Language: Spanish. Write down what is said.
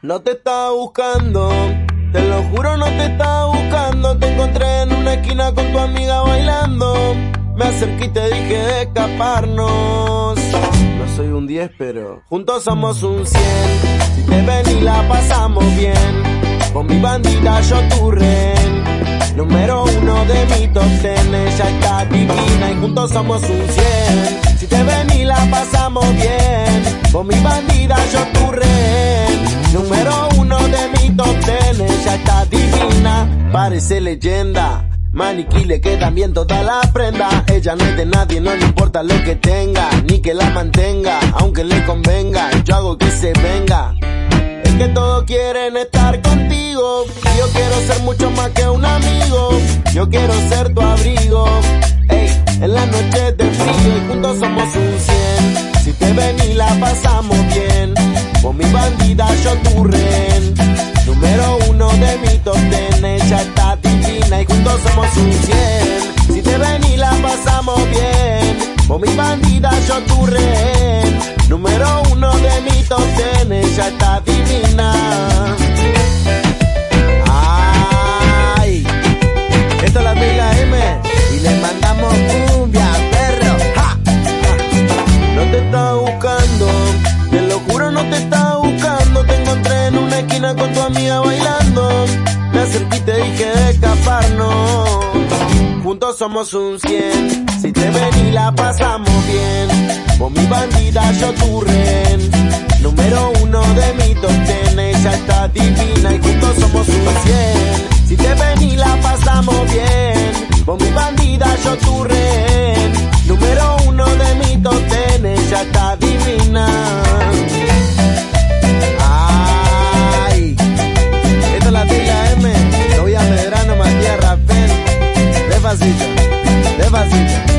No te estaba buscando, te lo juro no te estaba buscando. Te encontré en una esquina con tu amiga bailando. Me acerqué y te dije de escaparnos. No soy un 10, pero juntos somos un 100. Si te ven y la pasamos bien, con mi bandita yo tu ren. Número uno de mi top ten, ella está divina y juntos somos un 100. Si te ven y la pasamos bien, con mi bandida yo tu parece leyenda. Maniquí le quedan bien toda la prenda. Ella no es de nadie, no le importa lo que tenga, ni que la mantenga, aunque le convenga. Yo hago que se venga. Es que todos quieren estar contigo. Yo quiero ser mucho más que un amigo. Yo quiero ser tu abrigo. Ey, en la noche de frío y juntos somos un 100. Si te ven y la pasamos bien, con mi bandida yo tu ren. Número uno de mi top 100. Si te ven y la pasamos bien, con mi bandida yo tu ren. Número uno de mi top ten, ella está Somos un 100. Si te ven y la pasamos bien. Con mi bandida yo tu ren. Número uno de mi top ten, ella está divina y juntos somos un 100. Si te ven y la pasamos bien. Con mi bandida yo tu ren. fazer.